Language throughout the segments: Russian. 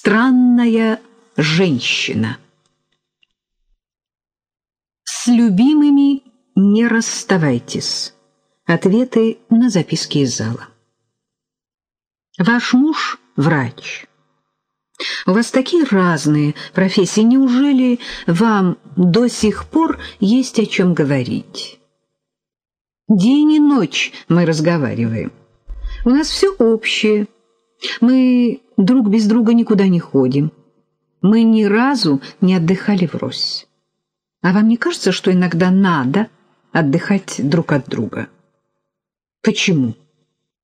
Странная женщина. С любимыми не расставайтесь. Ответы на записки из зала. Ваш муж врач. У вас такие разные профессии. Неужели вам до сих пор есть о чем говорить? День и ночь мы разговариваем. У нас все общее. Мы друг без друга никуда не ходим. Мы ни разу не отдыхали врозь. А вам не кажется, что иногда надо отдыхать друг от друга? Почему?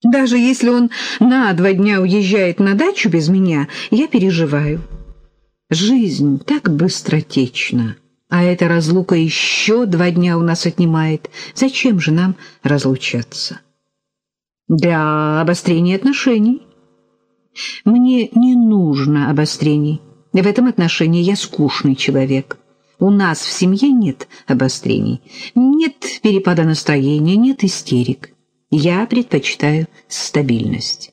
Даже если он на два дня уезжает на дачу без меня, я переживаю. Жизнь так быстротечна, а эта разлука еще два дня у нас отнимает. Зачем же нам разлучаться? Для обострения отношений. Мне не нужно обострений. В этом отношении я скучный человек. У нас в семье нет обострений, нет перепада настроения, нет истерик. Я предпочитаю стабильность.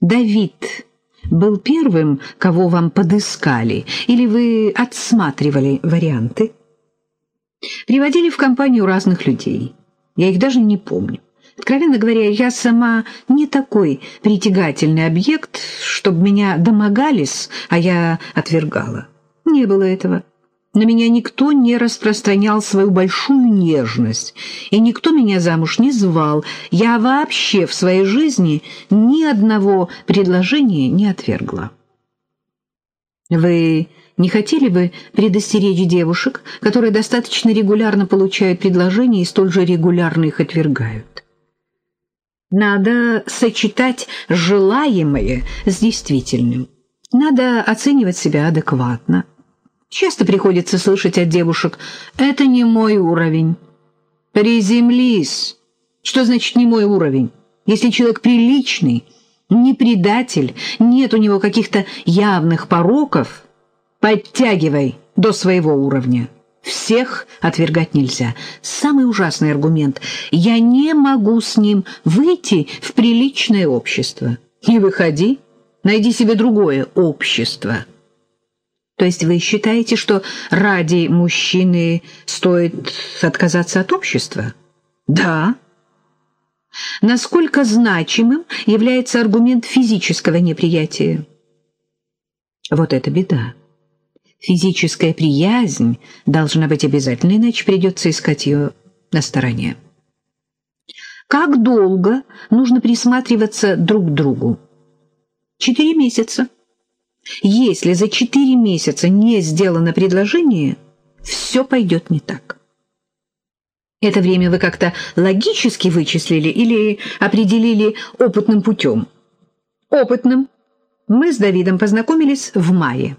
Давид был первым, кого вам подыскали, или вы отсматривали варианты? Приводили в компанию разных людей. Я их даже не помню. Откровенно говоря, я сама не такой притягательный объект, чтобы меня домогались, а я отвергала. Не было этого. На меня никто не распространял свою большую нежность, и никто меня замуж не звал. Я вообще в своей жизни ни одного предложения не отвергла. Вы не хотели бы предостеречь девушек, которые достаточно регулярно получают предложения и столь же регулярно их отвергают? Надо сочетать желаемое с действительным. Надо оценивать себя адекватно. Часто приходится слышать от девушек «это не мой уровень». «Приземлись». Что значит «не мой уровень»? Если человек приличный, не предатель, нет у него каких-то явных пороков, подтягивай до своего уровня. Всех отвергать нельзя. Самый ужасный аргумент. Я не могу с ним выйти в приличное общество. Не выходи, найди себе другое общество. То есть вы считаете, что ради мужчины стоит отказаться от общества? Да. Насколько значимым является аргумент физического неприятия? Вот это беда. Физическая приязнь должна быть обязательной, иначе придется искать ее на стороне. Как долго нужно присматриваться друг к другу? Четыре месяца. Если за четыре месяца не сделано предложение, все пойдет не так. Это время вы как-то логически вычислили или определили опытным путем? Опытным. Мы с Давидом познакомились в мае.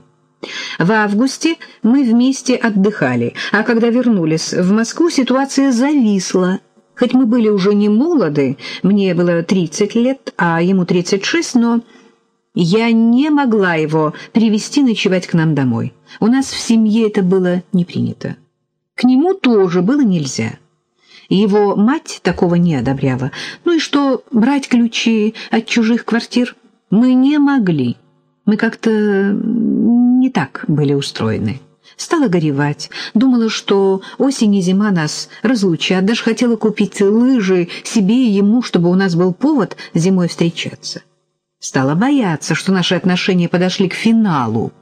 В августе мы вместе отдыхали, а когда вернулись в Москву, ситуация зависла. Хоть мы были уже не молоды, мне было 30 лет, а ему 36, но я не могла его привести ночевать к нам домой. У нас в семье это было не принято. К нему тоже было нельзя. Его мать такого не одобряла. Ну и что, брать ключи от чужих квартир мы не могли. Мы как-то так были устроены. Стала горевать, думала, что осень и зима нас разлучат, даже хотела купить лыжи себе и ему, чтобы у нас был повод зимой встречаться. Стала бояться, что наши отношения подошли к финалу.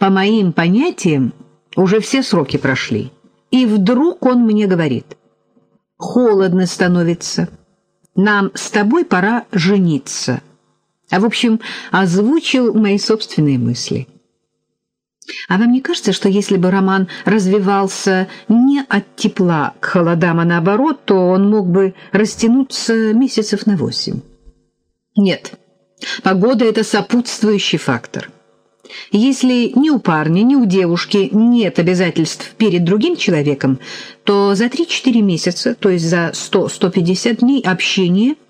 По моим понятиям, уже все сроки прошли. И вдруг он мне говорит, «Холодно становится, нам с тобой пора жениться» а, в общем, озвучил мои собственные мысли. А вам не кажется, что если бы роман развивался не от тепла к холодам, а наоборот, то он мог бы растянуться месяцев на восемь? Нет, погода — это сопутствующий фактор. Если ни у парня, ни у девушки нет обязательств перед другим человеком, то за 3-4 месяца, то есть за 100-150 дней общения –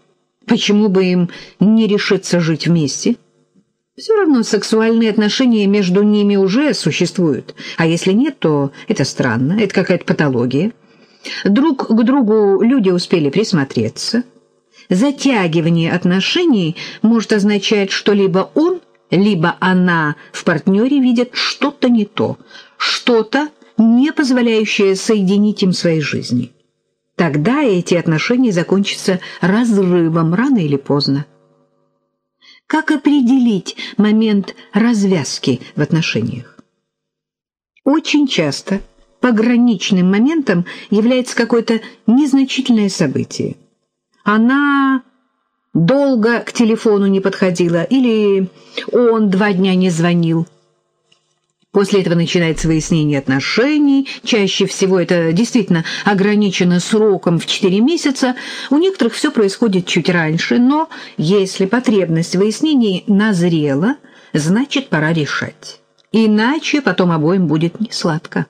Почему бы им не решиться жить вместе? Все равно сексуальные отношения между ними уже существуют. А если нет, то это странно, это какая-то патология. Друг к другу люди успели присмотреться. Затягивание отношений может означать, что либо он либо она в партнере видит что-то не то, что-то, не позволяющее соединить им свои жизни. Тогда эти отношения закончатся разрывом рано или поздно. Как определить момент развязки в отношениях? Очень часто пограничным моментом является какое-то незначительное событие. Она долго к телефону не подходила или он два дня не звонил. После этого начинается выяснение отношений. Чаще всего это действительно ограничено сроком в 4 месяца. У некоторых все происходит чуть раньше, но если потребность в выяснении назрела, значит, пора решать. Иначе потом обоим будет несладко.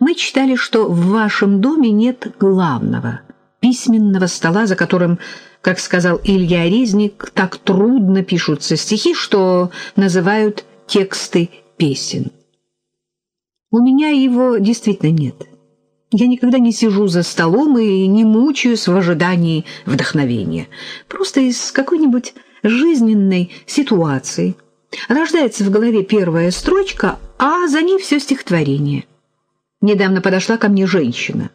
Мы читали, что в вашем доме нет главного письменного стола, за которым, как сказал Илья Резник, так трудно пишутся стихи, что называют тексты песен. У меня его действительно нет. Я никогда не сижу за столом и не мучаюсь в ожидании вдохновения. Просто из какой-нибудь жизненной ситуации рождается в голове первая строчка, а за ней все стихотворение. Недавно подошла ко мне женщина.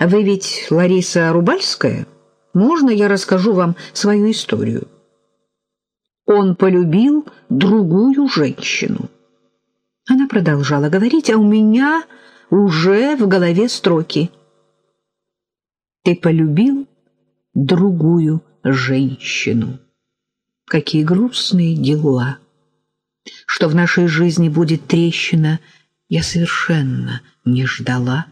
«Вы ведь Лариса Рубальская? Можно я расскажу вам свою историю?» Он полюбил другую женщину. Она продолжала говорить, а у меня уже в голове строки. «Ты полюбил другую женщину». Какие грустные дела! Что в нашей жизни будет трещина, я совершенно не ждала.